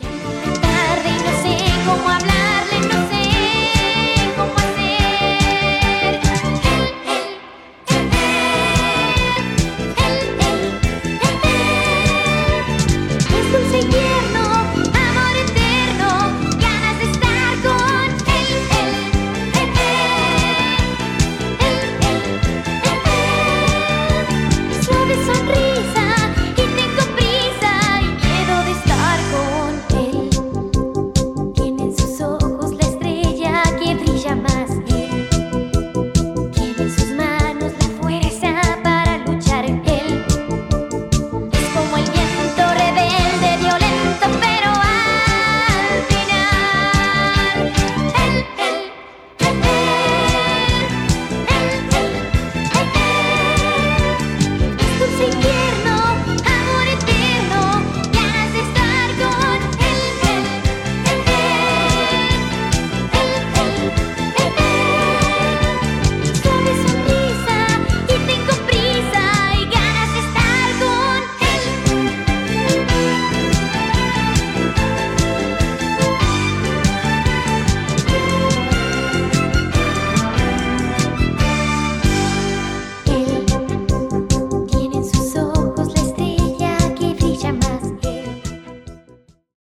Cantarle, no sé cómo hablarle, no sé cómo hacer. El, el, el, el, el, el. Es un cigarro, amor eterno, ganas de estar con él, el, el, el. El, el, el, el.